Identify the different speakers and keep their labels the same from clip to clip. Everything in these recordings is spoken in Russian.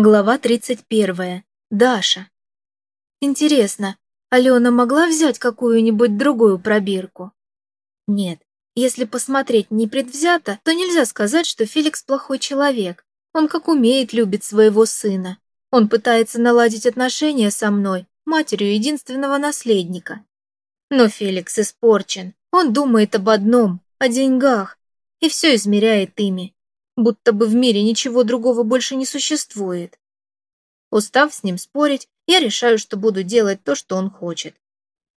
Speaker 1: Глава 31. Даша. Интересно, Алена могла взять какую-нибудь другую пробирку? Нет, если посмотреть непредвзято, то нельзя сказать, что Феликс плохой человек. Он как умеет любит своего сына. Он пытается наладить отношения со мной, матерью единственного наследника. Но Феликс испорчен. Он думает об одном, о деньгах, и все измеряет ими будто бы в мире ничего другого больше не существует. Устав с ним спорить, я решаю, что буду делать то, что он хочет.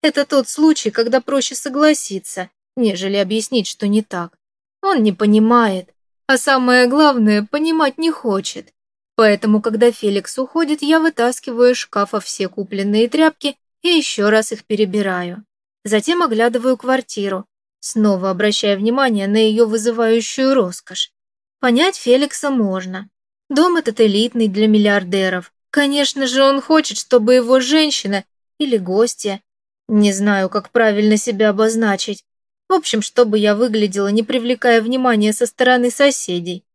Speaker 1: Это тот случай, когда проще согласиться, нежели объяснить, что не так. Он не понимает, а самое главное, понимать не хочет. Поэтому, когда Феликс уходит, я вытаскиваю из шкафа все купленные тряпки и еще раз их перебираю. Затем оглядываю квартиру, снова обращая внимание на ее вызывающую роскошь. Понять Феликса можно. Дом этот элитный для миллиардеров. Конечно же, он хочет, чтобы его женщина или гостья, не знаю, как правильно себя обозначить, в общем, чтобы я выглядела, не привлекая внимания со стороны соседей.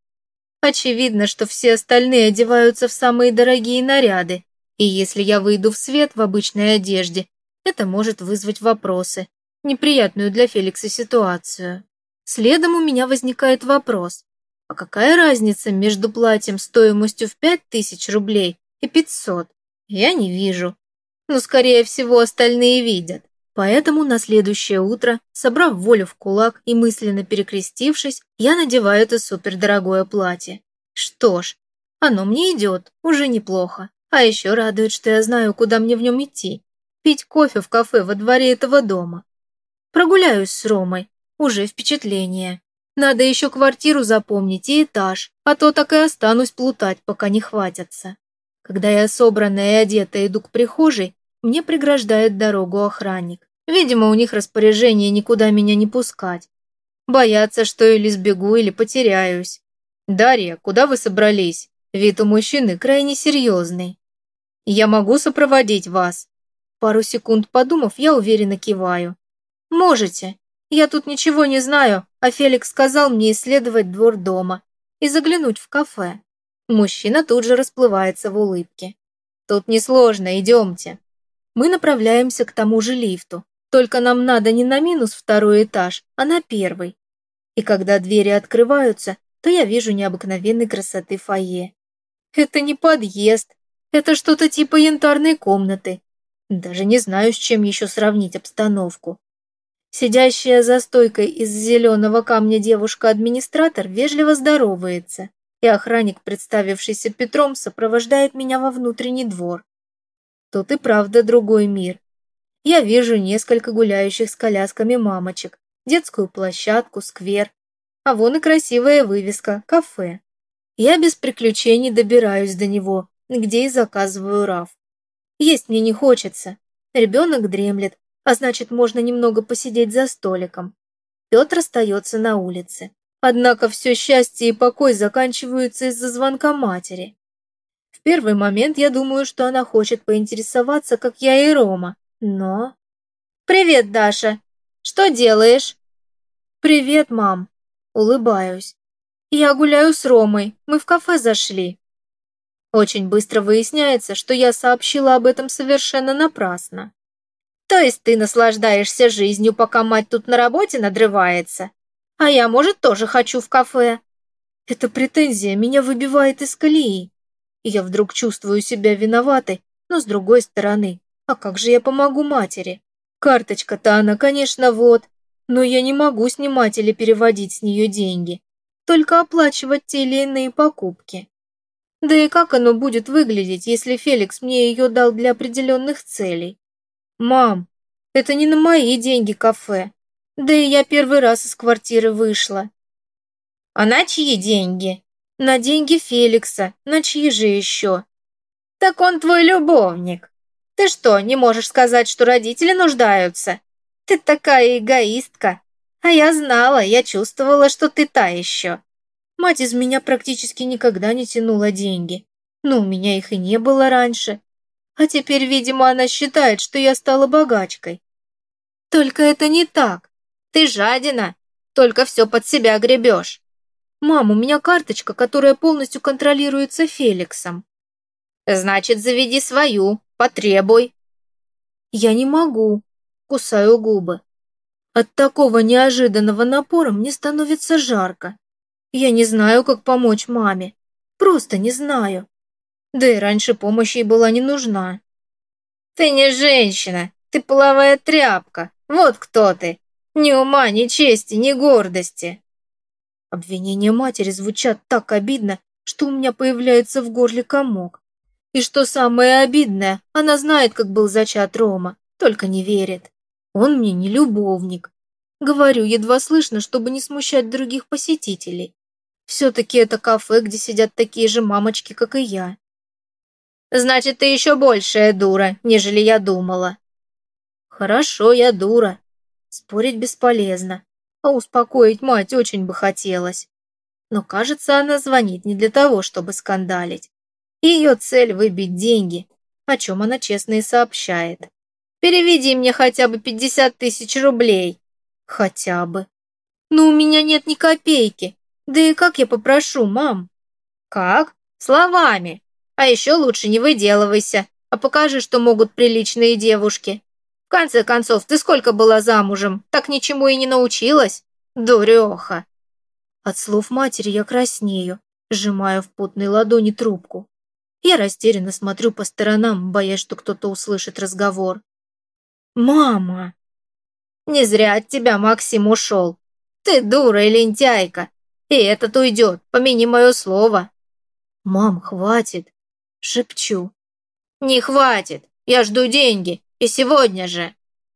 Speaker 1: Очевидно, что все остальные одеваются в самые дорогие наряды, и если я выйду в свет в обычной одежде, это может вызвать вопросы, неприятную для Феликса ситуацию. Следом у меня возникает вопрос, а какая разница между платьем стоимостью в пять тысяч рублей и пятьсот? Я не вижу. Но, скорее всего, остальные видят. Поэтому на следующее утро, собрав волю в кулак и мысленно перекрестившись, я надеваю это супердорогое платье. Что ж, оно мне идет, уже неплохо. А еще радует, что я знаю, куда мне в нем идти. Пить кофе в кафе во дворе этого дома. Прогуляюсь с Ромой, уже впечатление. Надо еще квартиру запомнить и этаж, а то так и останусь плутать, пока не хватятся. Когда я собранная и одета иду к прихожей, мне преграждает дорогу охранник. Видимо, у них распоряжение никуда меня не пускать. Боятся, что или сбегу, или потеряюсь. «Дарья, куда вы собрались?» Вид у мужчины крайне серьезный. «Я могу сопроводить вас?» Пару секунд подумав, я уверенно киваю. «Можете. Я тут ничего не знаю, а Феликс сказал мне исследовать двор дома и заглянуть в кафе. Мужчина тут же расплывается в улыбке. Тут несложно, идемте. Мы направляемся к тому же лифту, только нам надо не на минус второй этаж, а на первый. И когда двери открываются, то я вижу необыкновенной красоты фойе. Это не подъезд, это что-то типа янтарной комнаты. Даже не знаю, с чем еще сравнить обстановку. Сидящая за стойкой из зеленого камня девушка-администратор вежливо здоровается, и охранник, представившийся Петром, сопровождает меня во внутренний двор. Тут и правда другой мир. Я вижу несколько гуляющих с колясками мамочек, детскую площадку, сквер, а вон и красивая вывеска «Кафе». Я без приключений добираюсь до него, где и заказываю раф. Есть мне не хочется. Ребенок дремлет, а значит, можно немного посидеть за столиком. Петр остается на улице. Однако все счастье и покой заканчиваются из-за звонка матери. В первый момент я думаю, что она хочет поинтересоваться, как я и Рома, но... «Привет, Даша! Что делаешь?» «Привет, мам!» Улыбаюсь. «Я гуляю с Ромой, мы в кафе зашли». Очень быстро выясняется, что я сообщила об этом совершенно напрасно. То есть ты наслаждаешься жизнью, пока мать тут на работе надрывается? А я, может, тоже хочу в кафе. Эта претензия меня выбивает из колеи. Я вдруг чувствую себя виноватой, но с другой стороны, а как же я помогу матери? Карточка-то она, конечно, вот, но я не могу снимать или переводить с нее деньги, только оплачивать те или иные покупки. Да и как оно будет выглядеть, если Феликс мне ее дал для определенных целей? «Мам, это не на мои деньги кафе. Да и я первый раз из квартиры вышла». «А на чьи деньги?» «На деньги Феликса. На чьи же еще?» «Так он твой любовник. Ты что, не можешь сказать, что родители нуждаются? Ты такая эгоистка. А я знала, я чувствовала, что ты та еще». Мать из меня практически никогда не тянула деньги. Но у меня их и не было раньше. А теперь, видимо, она считает, что я стала богачкой. Только это не так. Ты жадина, только все под себя гребешь. Мам, у меня карточка, которая полностью контролируется Феликсом.
Speaker 2: Значит, заведи свою, потребуй.
Speaker 1: Я не могу. Кусаю губы. От такого неожиданного напора мне становится жарко. Я не знаю, как помочь маме. Просто не знаю. Да и раньше помощь ей была не нужна.
Speaker 2: Ты не женщина, ты половая тряпка. Вот кто ты. Ни ума, ни чести, ни гордости.
Speaker 1: Обвинения матери звучат так обидно, что у меня появляется в горле комок. И что самое обидное, она знает, как был зачат Рома, только не верит. Он мне не любовник. Говорю едва слышно, чтобы не смущать других посетителей. Все-таки это кафе, где сидят такие же мамочки, как и я.
Speaker 2: Значит, ты еще большая дура, нежели я думала.
Speaker 1: Хорошо, я дура. Спорить бесполезно, а успокоить мать очень бы хотелось. Но кажется, она звонит не для того, чтобы скандалить. Ее цель выбить деньги, о чем она честно и сообщает.
Speaker 2: Переведи мне хотя бы пятьдесят тысяч рублей.
Speaker 1: Хотя бы. Но у меня нет ни копейки. Да и как я попрошу, мам?
Speaker 2: Как? Словами. А еще лучше не выделывайся, а покажи, что могут приличные девушки. В конце концов, ты сколько была замужем, так ничему и не научилась? Дуреха.
Speaker 1: От слов матери я краснею, сжимая в потной ладони трубку. Я растерянно смотрю по сторонам, боясь, что кто-то услышит разговор. «Мама!»
Speaker 2: «Не зря от тебя Максим ушел. Ты дура и лентяйка. И этот уйдет, помяни мое слово».
Speaker 1: «Мам, хватит!» Шепчу.
Speaker 2: «Не хватит! Я жду деньги, и сегодня же!»